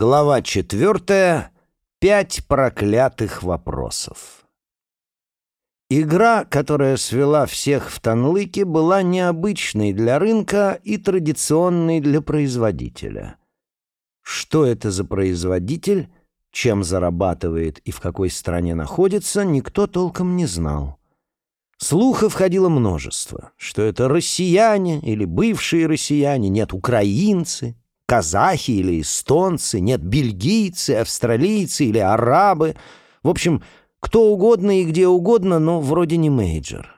Глава четвертая. Пять проклятых вопросов. Игра, которая свела всех в Танлыке, была необычной для рынка и традиционной для производителя. Что это за производитель, чем зарабатывает и в какой стране находится, никто толком не знал. Слухов ходило множество, что это россияне или бывшие россияне, нет, украинцы, казахи или эстонцы, нет, бельгийцы, австралийцы или арабы. В общем, кто угодно и где угодно, но вроде не мейджор.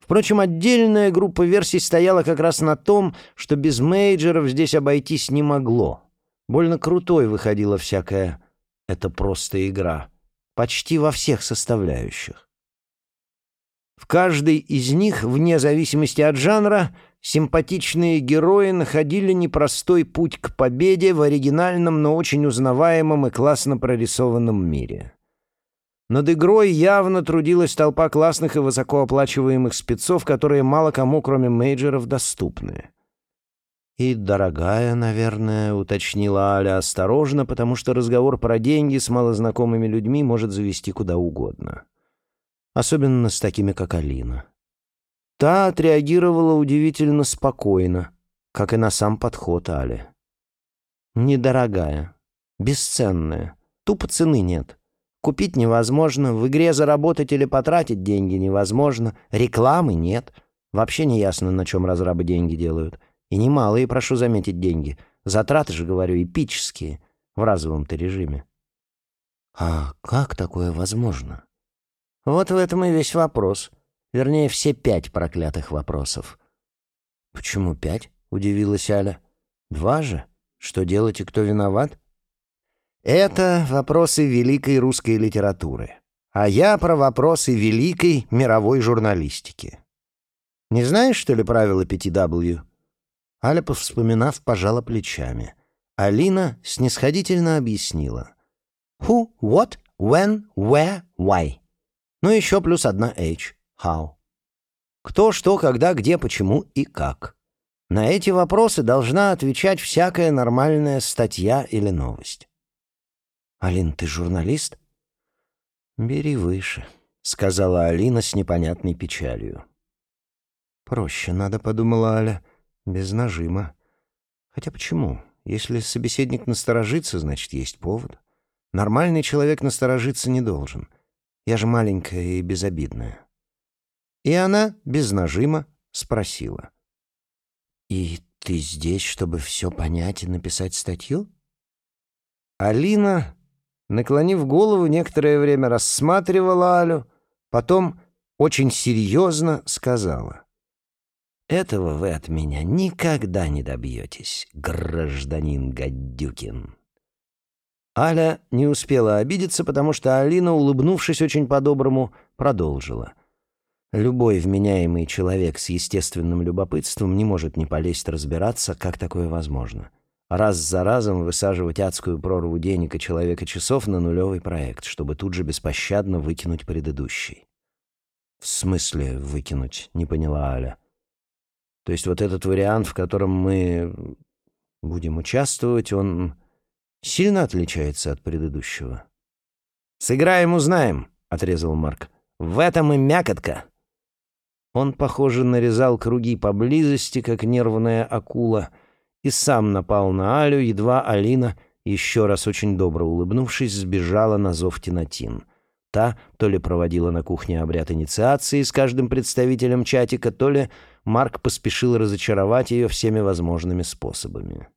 Впрочем, отдельная группа версий стояла как раз на том, что без мейджоров здесь обойтись не могло. Больно крутой выходила всякая «это просто игра». Почти во всех составляющих. В каждой из них, вне зависимости от жанра, симпатичные герои находили непростой путь к победе в оригинальном, но очень узнаваемом и классно прорисованном мире. Над игрой явно трудилась толпа классных и высокооплачиваемых спецов, которые мало кому, кроме мейджеров, доступны. «И дорогая, наверное», — уточнила Аля осторожно, потому что разговор про деньги с малознакомыми людьми может завести куда угодно. Особенно с такими, как Алина. Та отреагировала удивительно спокойно, как и на сам подход Али. «Недорогая, бесценная, тупо цены нет. Купить невозможно, в игре заработать или потратить деньги невозможно, рекламы нет. Вообще не ясно, на чем разрабы деньги делают. И немалые, прошу заметить, деньги. Затраты же, говорю, эпические, в разовом-то режиме». «А как такое возможно?» «Вот в этом и весь вопрос». Вернее, все пять проклятых вопросов. «Почему пять?» — удивилась Аля. «Два же? Что делать и кто виноват?» «Это вопросы великой русской литературы, а я про вопросы великой мировой журналистики. Не знаешь, что ли, правила 5W?» Аля, повспоминав, пожала плечами. Алина снисходительно объяснила. «Who, what, when, where, why». Ну, еще плюс одна H. How. Кто, что, когда, где, почему и как. На эти вопросы должна отвечать всякая нормальная статья или новость. «Алин, ты журналист?» «Бери выше», — сказала Алина с непонятной печалью. «Проще надо», — подумала Аля, — «без нажима». «Хотя почему? Если собеседник насторожится, значит, есть повод. Нормальный человек насторожиться не должен. Я же маленькая и безобидная». И она без нажима спросила. «И ты здесь, чтобы все понять и написать статью?» Алина, наклонив голову, некоторое время рассматривала Алю, потом очень серьезно сказала. «Этого вы от меня никогда не добьетесь, гражданин Гадюкин». Аля не успела обидеться, потому что Алина, улыбнувшись очень по-доброму, продолжила — Любой вменяемый человек с естественным любопытством не может не полезть разбираться, как такое возможно. Раз за разом высаживать адскую прорву денег и человека часов на нулевый проект, чтобы тут же беспощадно выкинуть предыдущий. «В смысле выкинуть?» — не поняла Аля. «То есть вот этот вариант, в котором мы будем участвовать, он сильно отличается от предыдущего?» «Сыграем, узнаем», — отрезал Марк. «В этом и мякотка». Он, похоже, нарезал круги поблизости, как нервная акула, и сам напал на Алю, едва Алина, еще раз очень добро улыбнувшись, сбежала на зов Тинатин. Та то ли проводила на кухне обряд инициации с каждым представителем чатика, то ли Марк поспешил разочаровать ее всеми возможными способами.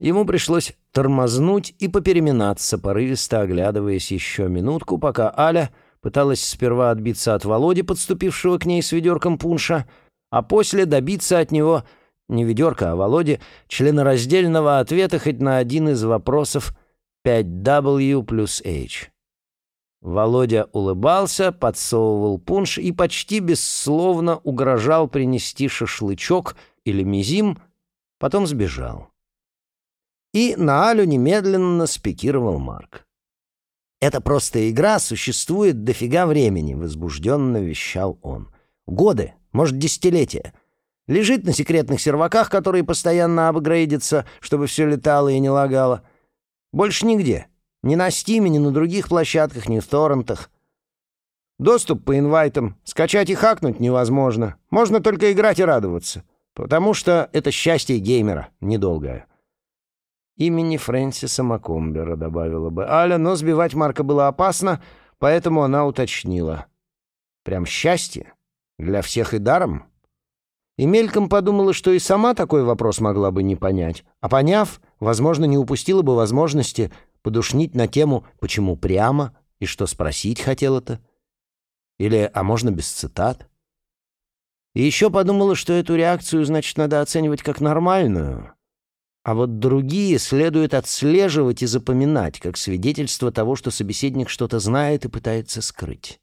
Ему пришлось тормознуть и попереминаться, порывисто оглядываясь еще минутку, пока Аля — пыталась сперва отбиться от Володи, подступившего к ней с ведерком пунша, а после добиться от него, не ведерка, а Володи, членораздельного ответа хоть на один из вопросов 5W плюс H. Володя улыбался, подсовывал пунш и почти бессловно угрожал принести шашлычок или мизим, потом сбежал. И на Алю немедленно спикировал Марк. «Это просто игра, существует дофига времени», — возбужденно вещал он. «Годы, может, десятилетия. Лежит на секретных серваках, которые постоянно апгрейдятся, чтобы все летало и не лагало. Больше нигде. Ни на Стиме, ни на других площадках, ни в торрентах. Доступ по инвайтам. Скачать и хакнуть невозможно. Можно только играть и радоваться. Потому что это счастье геймера, недолгое. Имени Фрэнсиса Макомбера добавила бы Аля, но сбивать Марка было опасно, поэтому она уточнила. Прям счастье? Для всех и даром? И мельком подумала, что и сама такой вопрос могла бы не понять. А поняв, возможно, не упустила бы возможности подушнить на тему «почему прямо?» и что спросить хотела-то. Или «а можно без цитат?» И еще подумала, что эту реакцию, значит, надо оценивать как нормальную. А вот другие следует отслеживать и запоминать, как свидетельство того, что собеседник что-то знает и пытается скрыть.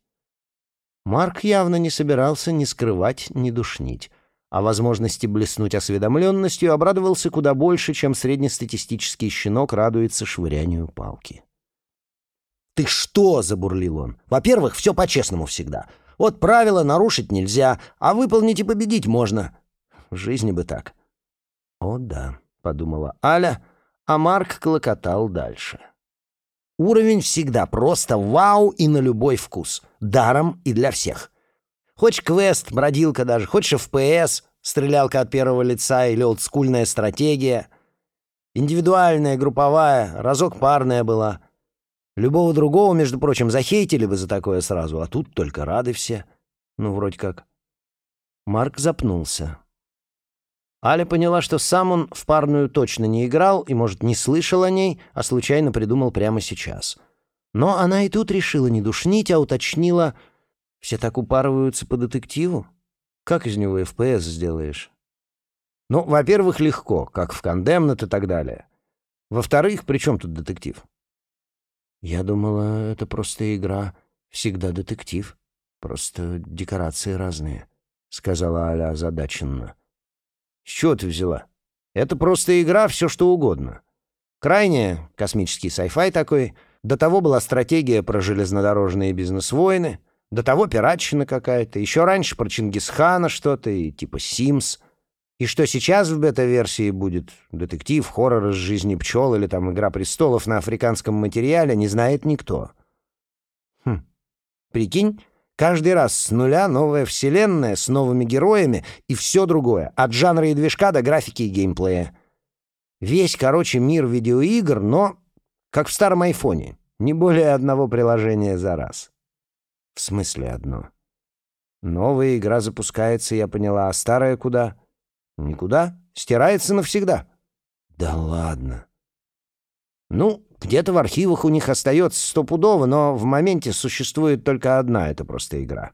Марк явно не собирался ни скрывать, ни душнить, а возможности блеснуть осведомленностью обрадовался куда больше, чем среднестатистический щенок радуется швырянию палки. «Ты что?» — забурлил он. «Во-первых, все по-честному всегда. Вот правила нарушить нельзя, а выполнить и победить можно. В жизни бы так». «О да», — подумала Аля, а Марк клокотал дальше. Уровень всегда просто вау и на любой вкус. Даром и для всех. Хочешь квест, бродилка даже, хочешь ФПС, стрелялка от первого лица или олдскульная стратегия. Индивидуальная, групповая, разок парная была. Любого другого, между прочим, захейтили бы за такое сразу, а тут только рады все. Ну, вроде как. Марк запнулся. Аля поняла, что сам он в парную точно не играл и, может, не слышал о ней, а случайно придумал прямо сейчас. Но она и тут решила не душнить, а уточнила, все так упарываются по детективу? Как из него ФПС сделаешь? Ну, во-первых, легко, как в Кондемнет и так далее. Во-вторых, при чем тут детектив? Я думала, это просто игра. Всегда детектив. Просто декорации разные, — сказала Аля озадаченно. С чего ты взяла? Это просто игра, все что угодно. Крайне космический sci-fi такой. До того была стратегия про железнодорожные бизнес-войны. До того пиратщина какая-то. Еще раньше про Чингисхана что-то и типа Симс. И что сейчас в бета-версии будет детектив, хоррор из жизни пчел или там «Игра престолов» на африканском материале, не знает никто. Хм. Прикинь, Каждый раз с нуля новая вселенная с новыми героями и все другое, от жанра и движка до графики и геймплея. Весь, короче, мир видеоигр, но как в старом айфоне, не более одного приложения за раз. В смысле одно? Новая игра запускается, я поняла, а старая куда? Никуда. Стирается навсегда. Да ладно. Ну, где-то в архивах у них остается стопудово, но в моменте существует только одна, это просто игра.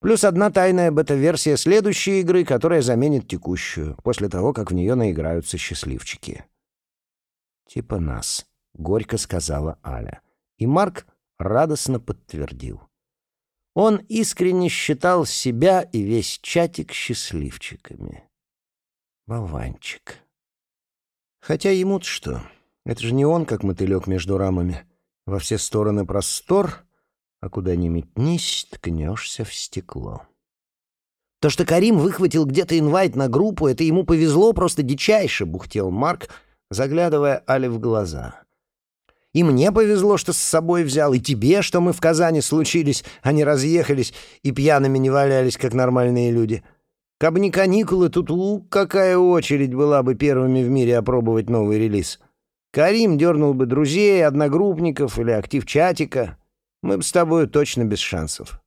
Плюс одна тайная бета-версия следующей игры, которая заменит текущую, после того, как в нее наиграются счастливчики. «Типа нас», — горько сказала Аля. И Марк радостно подтвердил. Он искренне считал себя и весь чатик счастливчиками. Болванчик. Хотя ему-то что? Это же не он, как мотылек между рамами. Во все стороны простор, а куда ни метнись, ткнешься в стекло. То, что Карим выхватил где-то инвайт на группу, это ему повезло просто дичайше, бухтел Марк, заглядывая Але в глаза. И мне повезло, что с собой взял, и тебе, что мы в Казани случились, а не разъехались и пьяными не валялись, как нормальные люди. Кабы не каникулы, тут у какая очередь была бы первыми в мире опробовать новый релиз. Карим дернул бы друзей, одногруппников или актив чатика. Мы бы с тобой точно без шансов.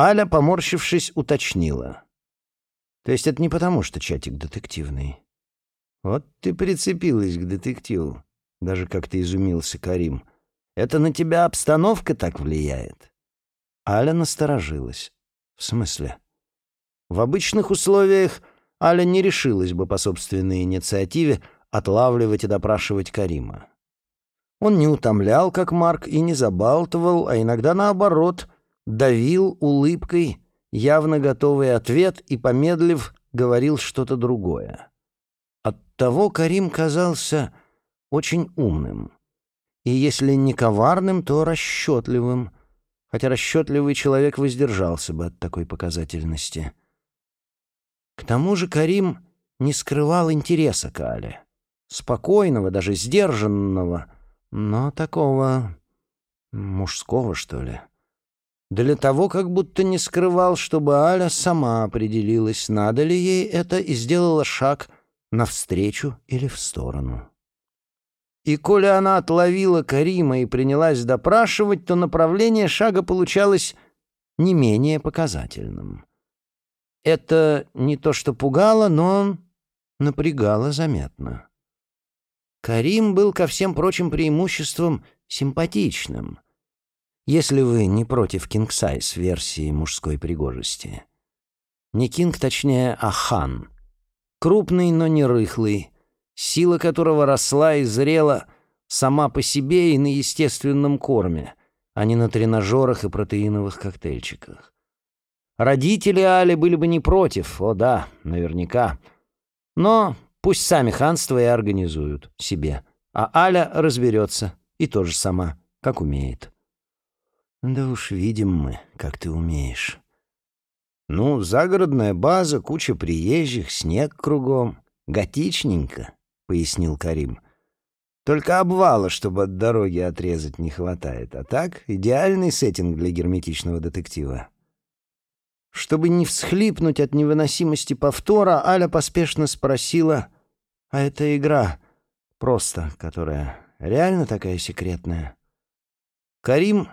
Аля, поморщившись, уточнила. То есть это не потому, что чатик детективный. Вот ты прицепилась к детективу. Даже как-то изумился Карим. Это на тебя обстановка так влияет? Аля насторожилась. В смысле? В обычных условиях Аля не решилась бы по собственной инициативе отлавливать и допрашивать Карима. Он не утомлял, как Марк, и не забалтывал, а иногда наоборот, давил улыбкой, явно готовый ответ, и, помедлив, говорил что-то другое. Оттого Карим казался очень умным. И если не коварным, то расчетливым, хотя расчетливый человек воздержался бы от такой показательности. К тому же Карим не скрывал интереса к Але. Спокойного, даже сдержанного, но такого мужского, что ли. Для того, как будто не скрывал, чтобы Аля сама определилась, надо ли ей это, и сделала шаг навстречу или в сторону. И коли она отловила Карима и принялась допрашивать, то направление шага получалось не менее показательным. Это не то что пугало, но напрягало заметно. Карим был ко всем прочим преимуществам симпатичным, если вы не против кинг-сайз версии мужской пригожести. Не кинг, точнее, а хан. Крупный, но не рыхлый, сила которого росла и зрела сама по себе и на естественном корме, а не на тренажерах и протеиновых коктейльчиках. Родители Али были бы не против, о да, наверняка. Но пусть сами ханство и организуют себе, а Аля разберется и тоже сама, как умеет. Да уж видим мы, как ты умеешь. Ну, загородная база, куча приезжих, снег кругом. Готичненько, — пояснил Карим. Только обвала, чтобы от дороги отрезать, не хватает. А так, идеальный сеттинг для герметичного детектива. Чтобы не всхлипнуть от невыносимости повтора, Аля поспешно спросила, «А эта игра просто, которая реально такая секретная?» Карим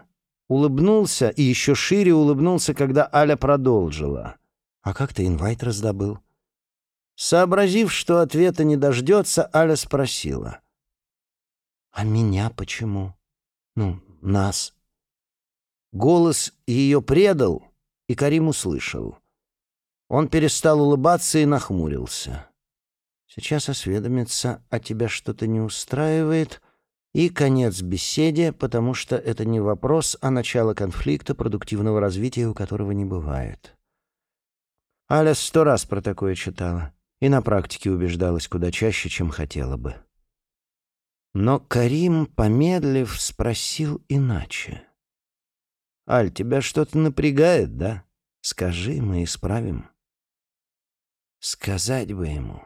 улыбнулся и еще шире улыбнулся, когда Аля продолжила. «А как ты инвайт раздобыл?» Сообразив, что ответа не дождется, Аля спросила. «А меня почему? Ну, нас?» Голос ее предал, и Карим услышал. Он перестал улыбаться и нахмурился. «Сейчас осведомится, а тебя что-то не устраивает?» И конец беседе, потому что это не вопрос, а начало конфликта, продуктивного развития у которого не бывает. Аля сто раз про такое читала и на практике убеждалась куда чаще, чем хотела бы. Но Карим, помедлив, спросил иначе. «Аль, тебя что-то напрягает, да? Скажи, мы исправим». Сказать бы ему,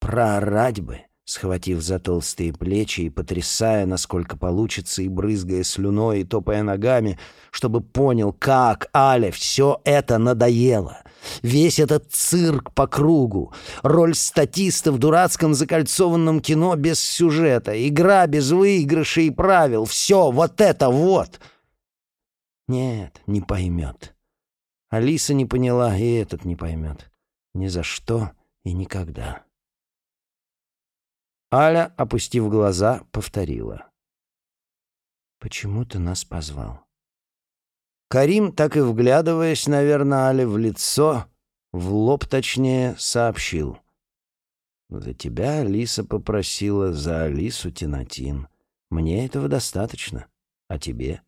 проорать бы — схватив за толстые плечи и потрясая, насколько получится, и брызгая слюной, и топая ногами, чтобы понял, как Але все это надоело. Весь этот цирк по кругу, роль статиста в дурацком закольцованном кино без сюжета, игра без выигрышей и правил, все вот это вот. Нет, не поймет. Алиса не поняла, и этот не поймет. Ни за что и никогда. Аля, опустив глаза, повторила. «Почему ты нас позвал?» Карим, так и вглядываясь, наверное, Але в лицо, в лоб точнее, сообщил. «За тебя Алиса попросила, за Алису Тинатин. Мне этого достаточно. А тебе?»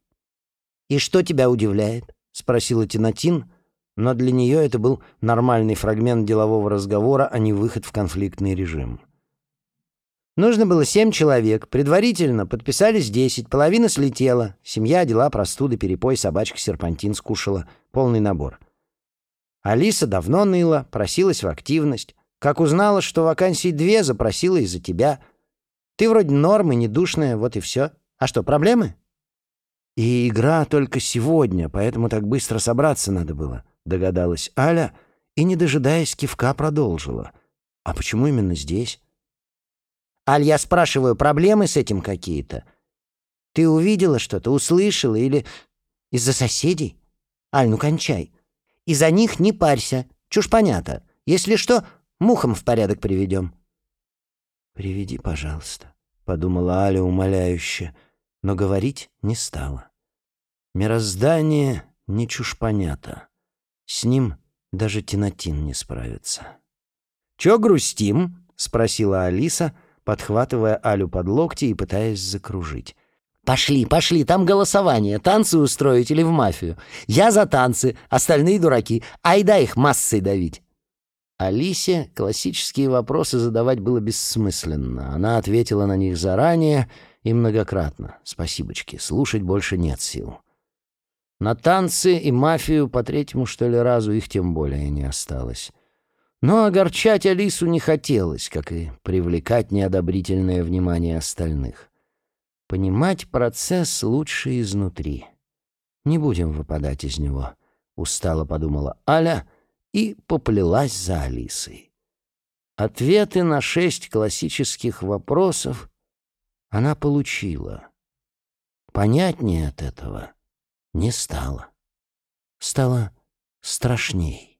«И что тебя удивляет?» — спросила Тинатин, но для нее это был нормальный фрагмент делового разговора, а не выход в конфликтный режим. Нужно было семь человек. Предварительно подписались десять. Половина слетела. Семья, дела, простуды, перепой, собачка, серпантин скушала. Полный набор. Алиса давно ныла, просилась в активность. Как узнала, что вакансий две, запросила из-за тебя. Ты вроде нормы, не душная, вот и все. А что, проблемы? И игра только сегодня, поэтому так быстро собраться надо было, догадалась Аля и, не дожидаясь кивка, продолжила. А почему именно здесь? Аль, я спрашиваю, проблемы с этим какие-то? Ты увидела что-то, услышала или из-за соседей? Аль, ну кончай. Из-за них не парься. Чушь понятно. Если что, мухом в порядок приведем. «Приведи, пожалуйста», — подумала Аля умоляюще, но говорить не стала. Мироздание не чушь понятно. С ним даже Тинатин не справится. «Чё грустим?» — спросила Алиса, подхватывая Алю под локти и пытаясь закружить. «Пошли, пошли, там голосование, танцы устроить или в мафию. Я за танцы, остальные дураки, айда их массой давить». Алисе классические вопросы задавать было бессмысленно. Она ответила на них заранее и многократно. Спасибочки, слушать больше нет сил. На танцы и мафию по третьему, что ли, разу их тем более не осталось. Но огорчать Алису не хотелось, как и привлекать неодобрительное внимание остальных. Понимать процесс лучше изнутри. Не будем выпадать из него, — устало подумала Аля и поплелась за Алисой. Ответы на шесть классических вопросов она получила. Понятнее от этого не стало. Стало страшней.